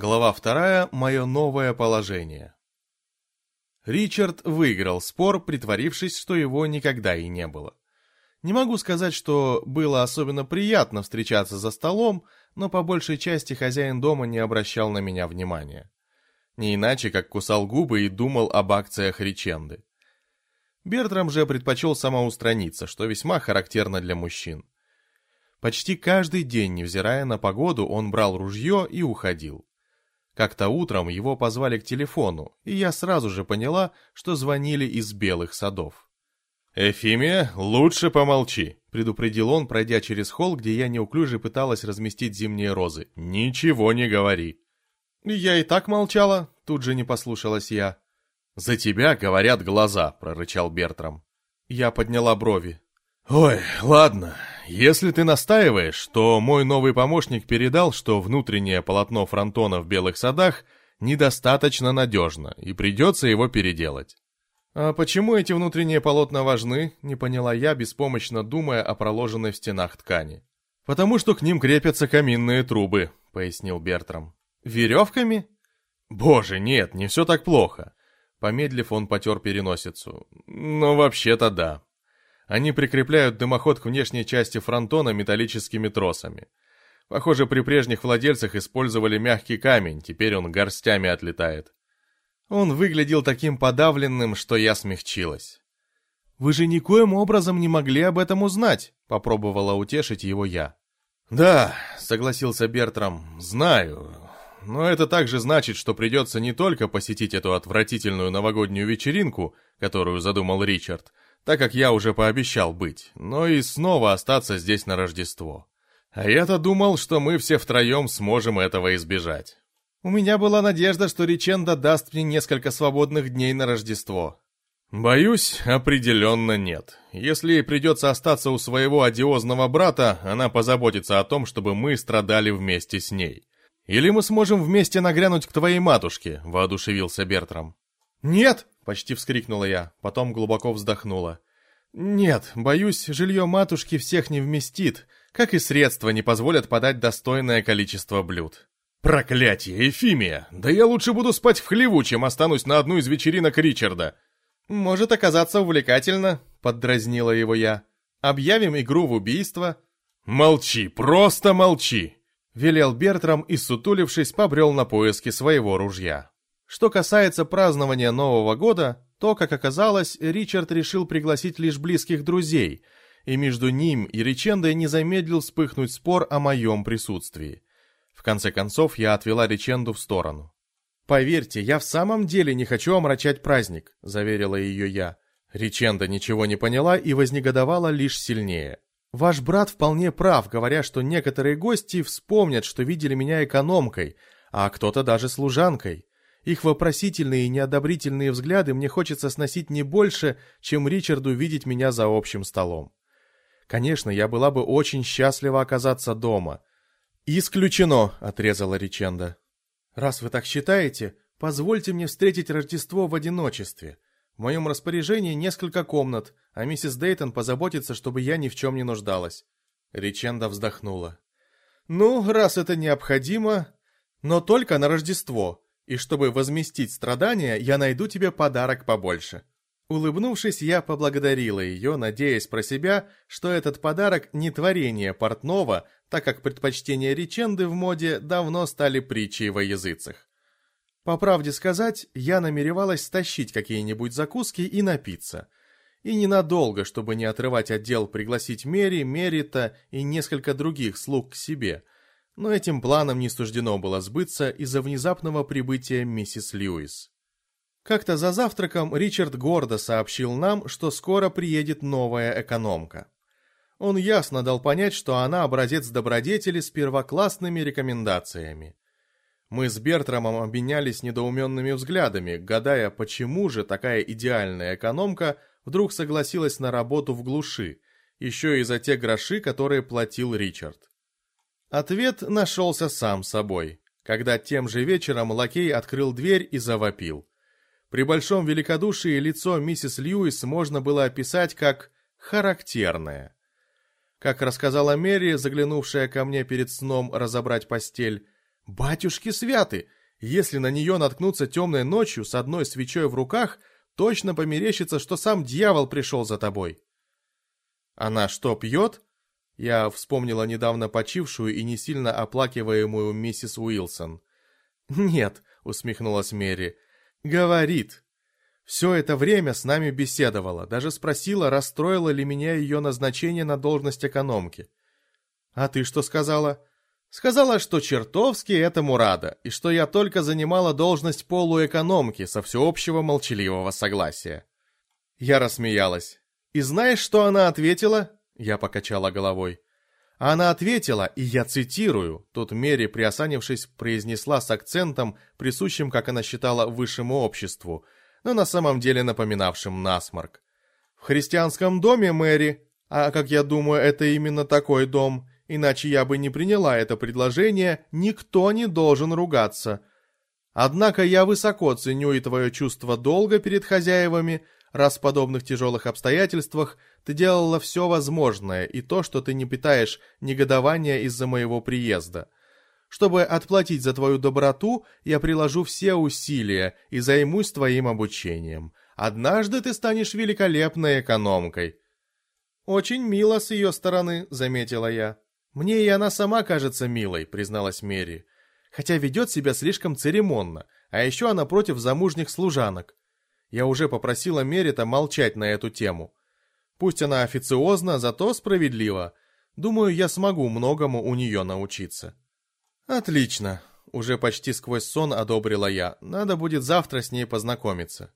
Глава вторая. Мое новое положение. Ричард выиграл спор, притворившись, что его никогда и не было. Не могу сказать, что было особенно приятно встречаться за столом, но по большей части хозяин дома не обращал на меня внимания. Не иначе, как кусал губы и думал об акциях Риченды. Бертрам же предпочел самоустраниться, что весьма характерно для мужчин. Почти каждый день, невзирая на погоду, он брал ружье и уходил. Как-то утром его позвали к телефону, и я сразу же поняла, что звонили из белых садов. «Эфимия, лучше помолчи», — предупредил он, пройдя через холл, где я неуклюже пыталась разместить зимние розы. «Ничего не говори». «Я и так молчала», — тут же не послушалась я. «За тебя говорят глаза», — прорычал Бертрам. Я подняла брови. «Ой, ладно, если ты настаиваешь, то мой новый помощник передал, что внутреннее полотно фронтона в Белых садах недостаточно надежно, и придется его переделать. «А почему эти внутренние полотна важны?» — не поняла я, беспомощно думая о проложенной в стенах ткани. «Потому что к ним крепятся каминные трубы», — пояснил Бертрам. «Веревками?» «Боже, нет, не все так плохо». Помедлив, он потер переносицу. «Ну, вообще-то да. Они прикрепляют дымоход к внешней части фронтона металлическими тросами. Похоже, при прежних владельцах использовали мягкий камень, теперь он горстями отлетает. Он выглядел таким подавленным, что я смягчилась. «Вы же никоим образом не могли об этом узнать», — попробовала утешить его я. «Да», — согласился Бертрам, — «знаю. Но это также значит, что придется не только посетить эту отвратительную новогоднюю вечеринку, которую задумал Ричард, так как я уже пообещал быть, но и снова остаться здесь на Рождество. А я-то думал, что мы все втроем сможем этого избежать. У меня была надежда, что Риченда даст мне несколько свободных дней на Рождество. Боюсь, определенно нет. Если ей придется остаться у своего одиозного брата, она позаботится о том, чтобы мы страдали вместе с ней. Или мы сможем вместе нагрянуть к твоей матушке, воодушевился Бертрам. «Нет!» — почти вскрикнула я, потом глубоко вздохнула. «Нет, боюсь, жилье матушки всех не вместит, как и средства не позволят подать достойное количество блюд». «Проклятие, Эфимия! Да я лучше буду спать в хлеву, чем останусь на одну из вечеринок Ричарда!» «Может оказаться увлекательно», — поддразнила его я. «Объявим игру в убийство». «Молчи, просто молчи!» — велел Бертрам и, сутулившись, побрел на поиски своего ружья. Что касается празднования Нового года, то, как оказалось, Ричард решил пригласить лишь близких друзей, и между ним и Ричендой не замедлил вспыхнуть спор о моем присутствии. В конце концов, я отвела Риченду в сторону. «Поверьте, я в самом деле не хочу омрачать праздник», — заверила ее я. Риченда ничего не поняла и вознегодовала лишь сильнее. «Ваш брат вполне прав, говоря, что некоторые гости вспомнят, что видели меня экономкой, а кто-то даже служанкой. Их вопросительные и неодобрительные взгляды мне хочется сносить не больше, чем Ричарду видеть меня за общим столом. Конечно, я была бы очень счастлива оказаться дома. «Исключено», — отрезала Риченда. «Раз вы так считаете, позвольте мне встретить Рождество в одиночестве. В моем распоряжении несколько комнат, а миссис Дейтон позаботится, чтобы я ни в чем не нуждалась». Риченда вздохнула. «Ну, раз это необходимо, но только на Рождество и чтобы возместить страдания, я найду тебе подарок побольше». Улыбнувшись, я поблагодарила ее, надеясь про себя, что этот подарок не творение портного, так как предпочтения реченды в моде давно стали притчей во языцах. По правде сказать, я намеревалась стащить какие-нибудь закуски и напиться. И ненадолго, чтобы не отрывать отдел пригласить Мери, Мерита и несколько других слуг к себе – но этим планом не суждено было сбыться из-за внезапного прибытия миссис Льюис. Как-то за завтраком Ричард гордо сообщил нам, что скоро приедет новая экономка. Он ясно дал понять, что она образец добродетели с первоклассными рекомендациями. Мы с Бертрамом обменялись недоуменными взглядами, гадая, почему же такая идеальная экономка вдруг согласилась на работу в глуши, еще и за те гроши, которые платил Ричард. Ответ нашелся сам собой, когда тем же вечером лакей открыл дверь и завопил. При большом великодушии лицо миссис Льюис можно было описать как «характерное». Как рассказала Мэри, заглянувшая ко мне перед сном разобрать постель, Батюшки святы! Если на нее наткнуться темной ночью с одной свечой в руках, точно померещится, что сам дьявол пришел за тобой. Она что, пьет? Я вспомнила недавно почившую и не сильно оплакиваемую миссис Уилсон. «Нет», — усмехнулась Мэри, — «говорит. Все это время с нами беседовала, даже спросила, расстроило ли меня ее назначение на должность экономки. А ты что сказала?» Сказала, что чертовски этому рада, и что я только занимала должность полуэкономки со всеобщего молчаливого согласия. Я рассмеялась. И знаешь, что она ответила? Я покачала головой. Она ответила, и я цитирую, тут Мери, приосанившись, произнесла с акцентом, присущим, как она считала, высшему обществу, но на самом деле напоминавшим насморк. «В христианском доме, Мэри, а, как я думаю, это именно такой дом, иначе я бы не приняла это предложение, никто не должен ругаться. Однако я высоко ценю и твое чувство долга перед хозяевами, раз в подобных тяжелых обстоятельствах ты делала все возможное и то, что ты не питаешь негодования из-за моего приезда. Чтобы отплатить за твою доброту, я приложу все усилия и займусь твоим обучением. Однажды ты станешь великолепной экономкой». «Очень мило с ее стороны», — заметила я. «Мне и она сама кажется милой», — призналась Мэри. «Хотя ведет себя слишком церемонно, а еще она против замужних служанок. Я уже попросила Мерита молчать на эту тему. Пусть она официозна, зато справедлива. Думаю, я смогу многому у нее научиться». «Отлично», — уже почти сквозь сон одобрила я. «Надо будет завтра с ней познакомиться».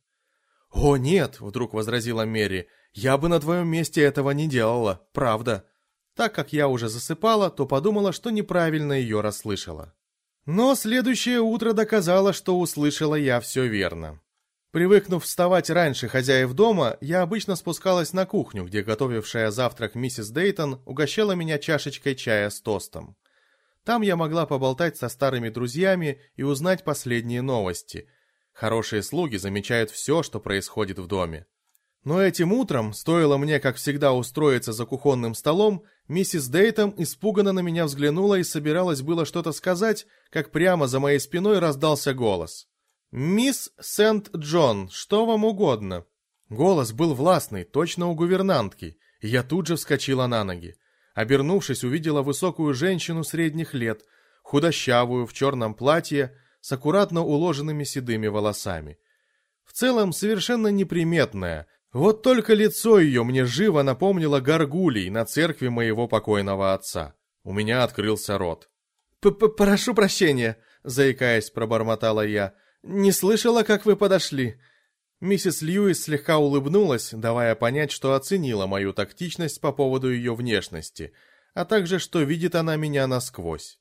«О, нет», — вдруг возразила Мери, — «я бы на твоем месте этого не делала, правда». Так как я уже засыпала, то подумала, что неправильно ее расслышала. Но следующее утро доказало, что услышала я все верно. Привыкнув вставать раньше хозяев дома, я обычно спускалась на кухню, где готовившая завтрак миссис Дейтон угощала меня чашечкой чая с тостом. Там я могла поболтать со старыми друзьями и узнать последние новости. Хорошие слуги замечают все, что происходит в доме. Но этим утром, стоило мне, как всегда, устроиться за кухонным столом, миссис Дейтом испуганно на меня взглянула и собиралась было что-то сказать, как прямо за моей спиной раздался голос. «Мисс Сент-Джон, что вам угодно?» Голос был властный, точно у гувернантки, и я тут же вскочила на ноги. Обернувшись, увидела высокую женщину средних лет, худощавую, в черном платье, с аккуратно уложенными седыми волосами. В целом, совершенно неприметная, вот только лицо ее мне живо напомнило горгулей на церкви моего покойного отца. У меня открылся рот. П -п «Прошу прощения», — заикаясь, пробормотала я. «Не слышала, как вы подошли». Миссис Льюис слегка улыбнулась, давая понять, что оценила мою тактичность по поводу ее внешности, а также, что видит она меня насквозь.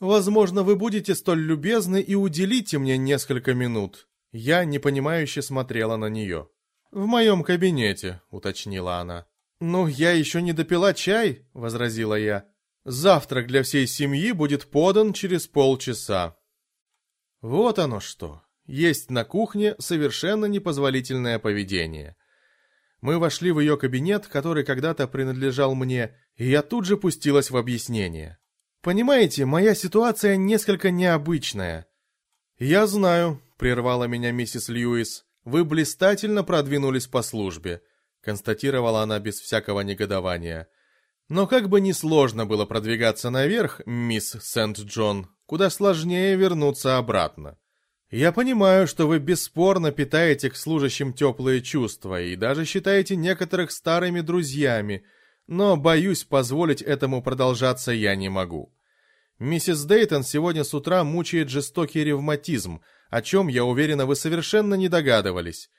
«Возможно, вы будете столь любезны и уделите мне несколько минут». Я непонимающе смотрела на нее. «В моем кабинете», — уточнила она. «Ну, я еще не допила чай», — возразила я. «Завтрак для всей семьи будет подан через полчаса». Вот оно что. Есть на кухне совершенно непозволительное поведение. Мы вошли в ее кабинет, который когда-то принадлежал мне, и я тут же пустилась в объяснение. «Понимаете, моя ситуация несколько необычная». «Я знаю», — прервала меня миссис Льюис, вы блистательно продвинулись по службе», — констатировала она без всякого негодования. «Но как бы ни сложно было продвигаться наверх, мисс Сент-Джон, куда сложнее вернуться обратно. Я понимаю, что вы бесспорно питаете к служащим теплые чувства и даже считаете некоторых старыми друзьями, но, боюсь, позволить этому продолжаться я не могу. Миссис Дейтон сегодня с утра мучает жестокий ревматизм, о чем, я уверена, вы совершенно не догадывались.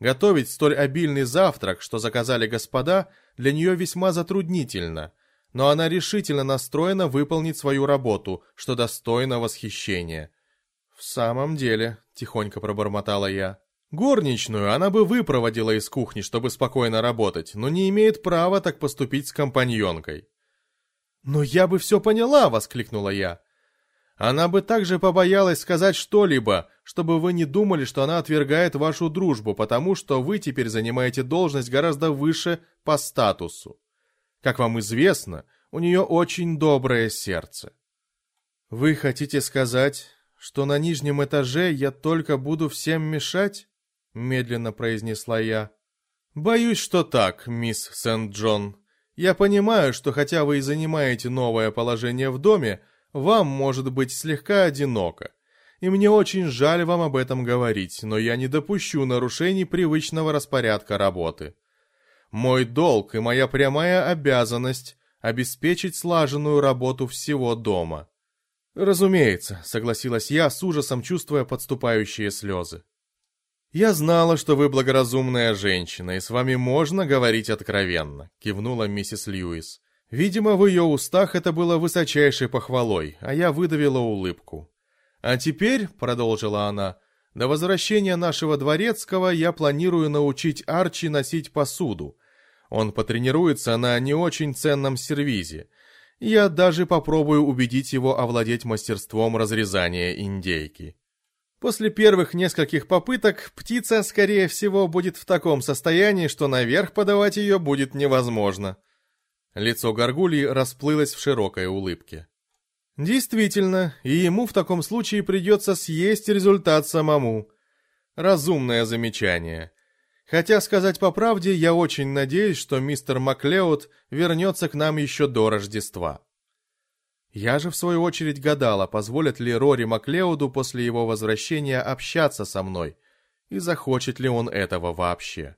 Готовить столь обильный завтрак, что заказали господа, для нее весьма затруднительно, но она решительно настроена выполнить свою работу, что достойно восхищения. «В самом деле», — тихонько пробормотала я, — «горничную она бы выпроводила из кухни, чтобы спокойно работать, но не имеет права так поступить с компаньонкой». «Но я бы все поняла!» — воскликнула я. Она бы также побоялась сказать что-либо, чтобы вы не думали, что она отвергает вашу дружбу, потому что вы теперь занимаете должность гораздо выше по статусу. Как вам известно, у нее очень доброе сердце. «Вы хотите сказать, что на нижнем этаже я только буду всем мешать?» Медленно произнесла я. «Боюсь, что так, мисс Сент-Джон. Я понимаю, что хотя вы и занимаете новое положение в доме, вам может быть слегка одиноко. И мне очень жаль вам об этом говорить, но я не допущу нарушений привычного распорядка работы. Мой долг и моя прямая обязанность – обеспечить слаженную работу всего дома. «Разумеется», — согласилась я, с ужасом чувствуя подступающие слезы. «Я знала, что вы благоразумная женщина, и с вами можно говорить откровенно», — кивнула миссис Льюис. Видимо, в ее устах это было высочайшей похвалой, а я выдавила улыбку. «А теперь», — продолжила она, — «до возвращения нашего дворецкого я планирую научить Арчи носить посуду. Он потренируется на не очень ценном сервизе, я даже попробую убедить его овладеть мастерством разрезания индейки. После первых нескольких попыток птица, скорее всего, будет в таком состоянии, что наверх подавать ее будет невозможно. Лицо горгульи расплылось в широкой улыбке. Действительно, и ему в таком случае придется съесть результат самому. Разумное замечание. Хотя, сказать по правде, я очень надеюсь, что мистер Маклеод вернется к нам еще до Рождества. Я же, в свою очередь, гадала, позволят ли Рори Маклеоду после его возвращения общаться со мной, и захочет ли он этого вообще.